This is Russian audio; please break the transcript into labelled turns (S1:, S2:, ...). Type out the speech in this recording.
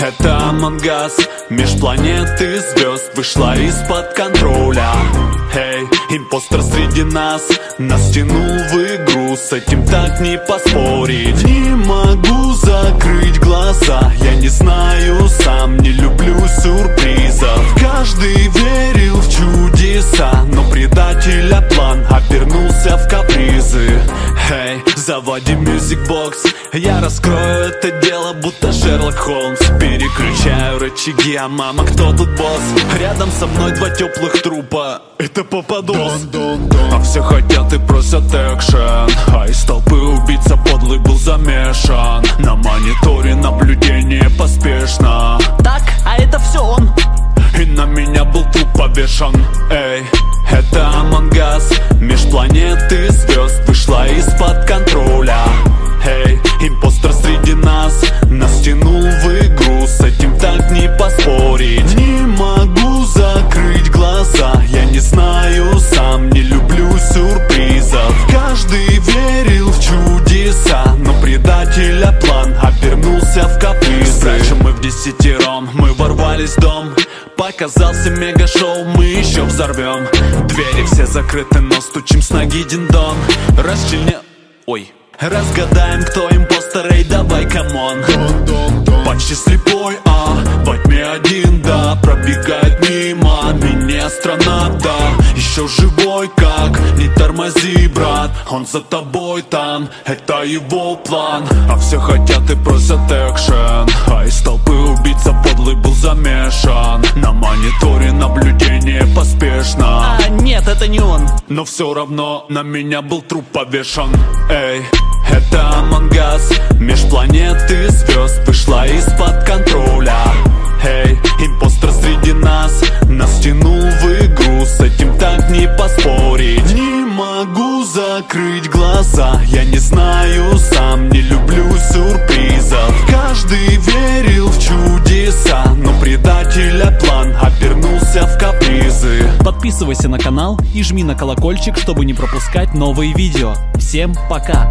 S1: Амангас Меж планеты звезд вышла из-под контроля. Эй, импостер среди нас. Нас тянул в игру С этим так не поспорить. Не могу закрыть глаза. Я не знаю, сам не люблю сюрпризов. Каждый верил в чудеса Но предателя план обернулся в капризы заводи Box. Я раскрою это дело, будто Шерлок Холмс. Переключаю рычаги, а мама, кто тут босс? Рядом со мной два теплых трупа. Это попадос. А все хотят и просят экшен. А из толпы убийца подлый был замешан. На мониторе наблюдение поспешно.
S2: Так, а это все он.
S1: и на меня был труп повешен. Эй, это Амангас Меж планеты звезд чудеса Но предателя план обернулся в капризы. Раньше мы в десятером, мы ворвались в дом. Показался мега-шоу, мы еще взорвем. Двери все закрыты, но стучим с ноги диндон Расчленя... Ой. Разгадаем, кто impostor, эй, давай, come on. Прости меня астронавт, да Еще живой, как, не тормози, брат. Он за тобой там, это его план. А все хотят и просят экшен. А из толпы убийца подлый был замешан. На мониторе наблюдение поспешно.
S2: А, нет, это не он.
S1: но все равно на меня был труп повешен. Эй, это Амангас Меж планеты звезд вышла из-под закрыть глаза Я не знаю, сам не люблю сюрпризов Каждый верил в чудеса Но предателя план обернулся в капризы
S2: Подписывайся на канал и жми на колокольчик, чтобы не пропускать новые видео. Всем пока!